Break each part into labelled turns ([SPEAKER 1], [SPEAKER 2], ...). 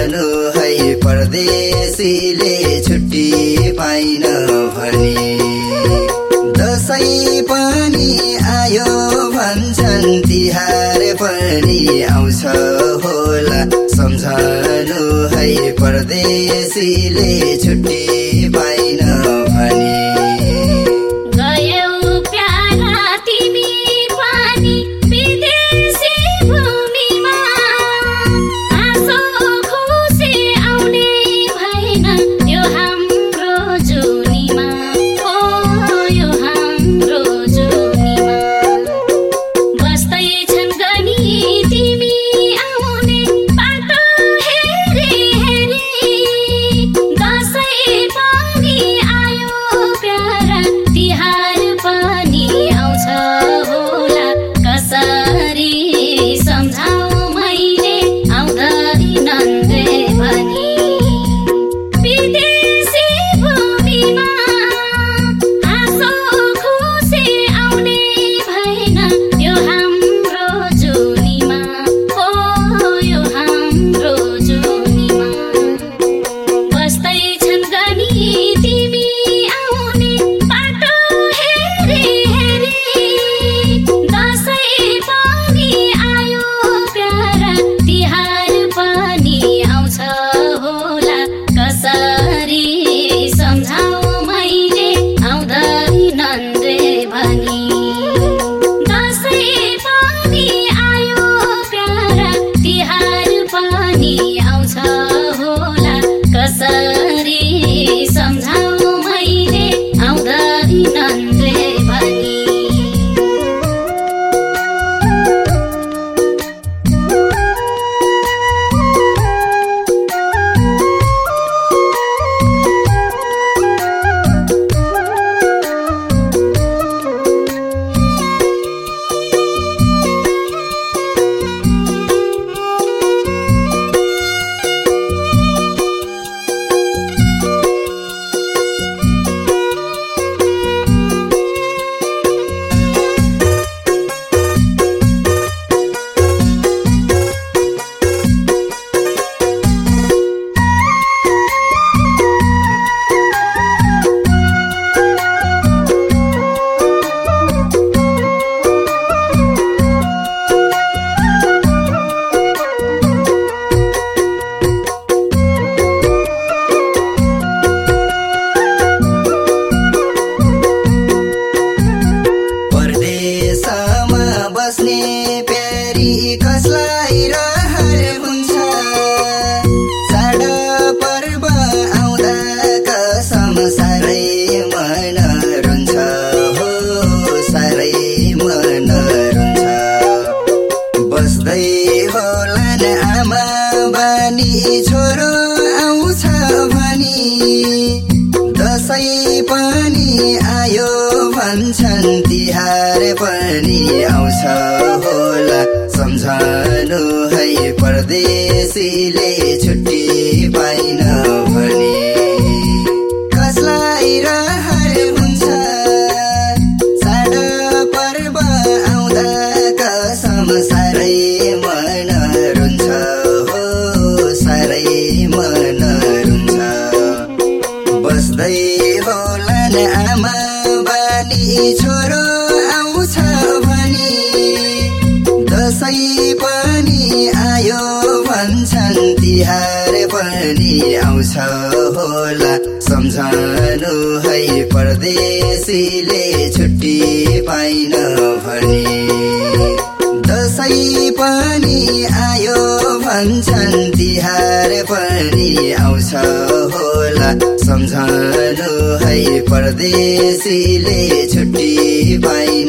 [SPEAKER 1] जानु है परदेशीले छुट्टी पाइन भने। दसैँ पनि आयो भन्छन् तिहार पनि आउँछ होला। सम्झनु है परदेशीले छुट्टी पाइन बानी छोरो आउँछ भनी। दसैँ पनि आयो भन्छन् तिहार पनि आउँछ होला। सम्झनु है परदेशीले जानु है परदेशीले छुट्टी पाइन भने। दसैँ पनि आयो भन्छन् तिहार पनि आउँछ होला। सम्झानु है परदेशीले छुट्टी पाइन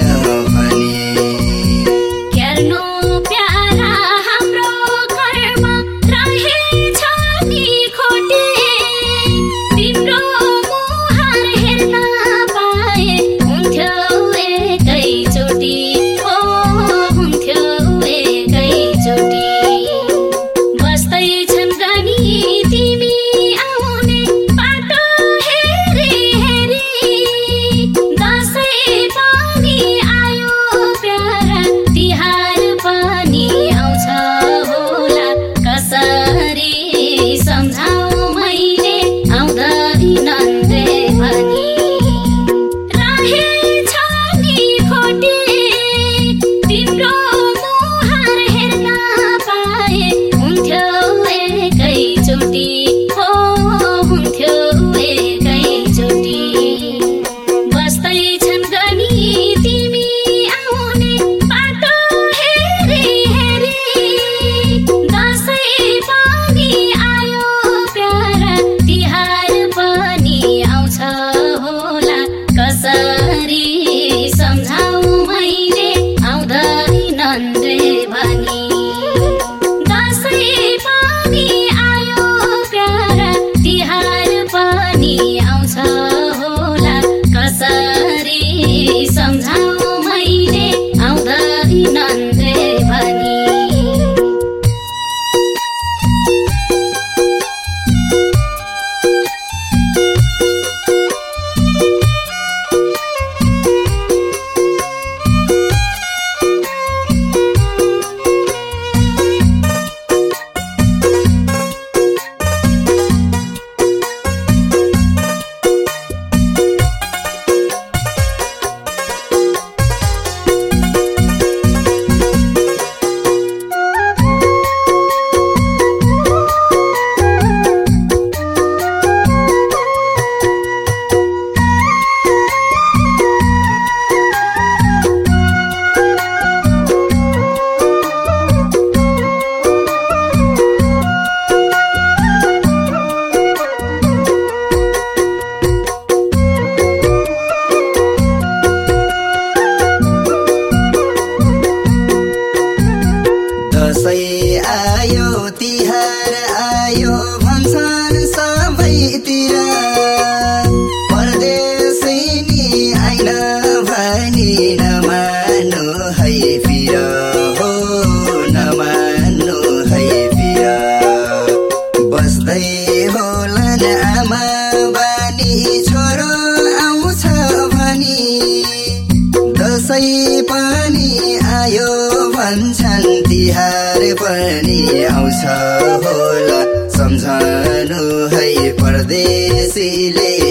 [SPEAKER 2] Sicily.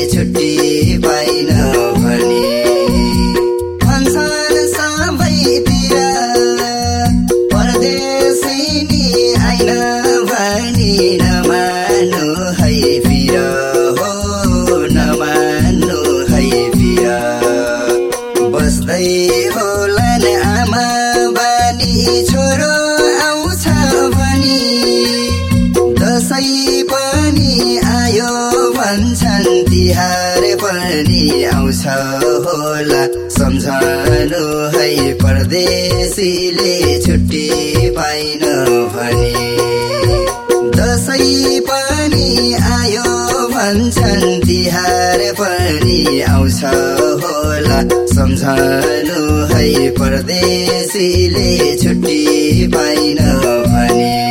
[SPEAKER 2] आउँछ होला।
[SPEAKER 1] सम्झनु है परदेशीले छुट्टी पाइन भने। दसैँ पनि आयो भन्छन् तिहार पनि आउँछ होला। सम्झनु है परदेशीले छुट्टी पाइन भने।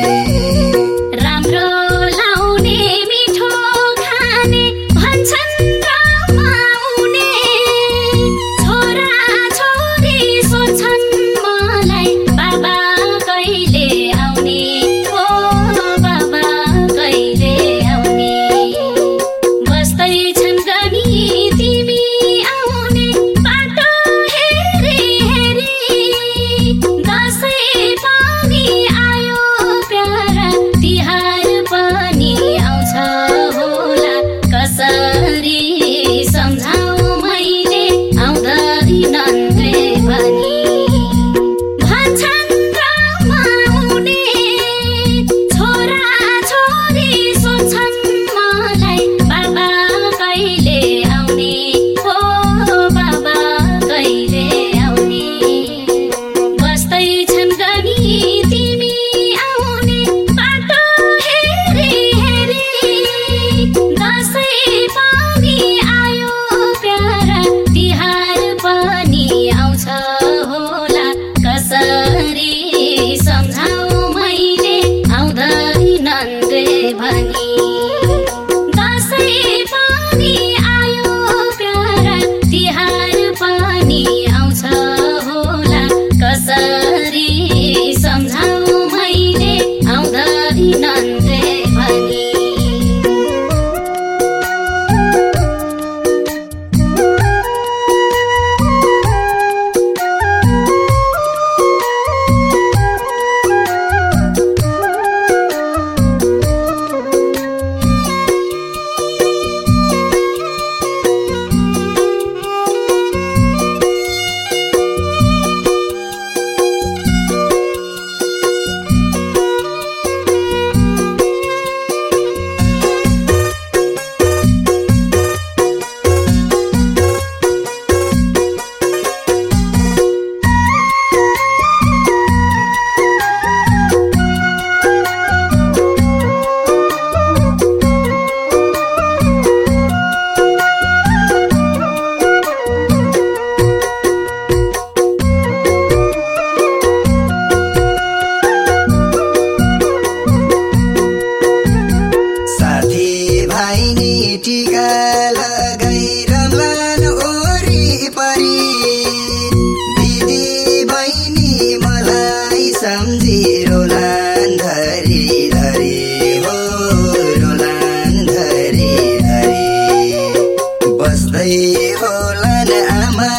[SPEAKER 1] होला आमा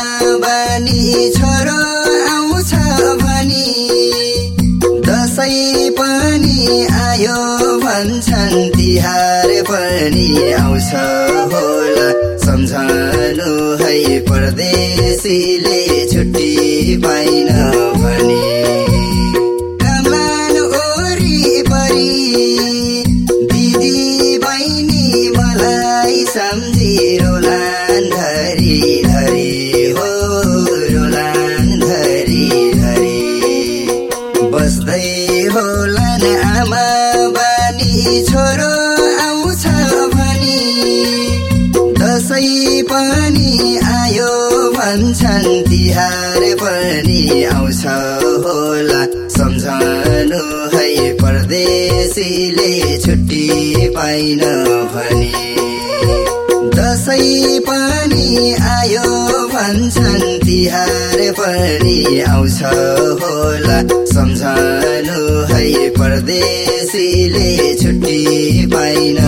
[SPEAKER 1] बानी छोरो आउँछ भनी। दसैँ पनि आयो भन्छन् तिहार पनि आउँछ होला। सम्झनु है परदेशीले छुट्टी पाइन भने। पाइन भने। दसैँ पनि आयो भन्छन् तिहार पनि आउँछ होला। सम्झनु है परदेशीले छुट्टी पाइन।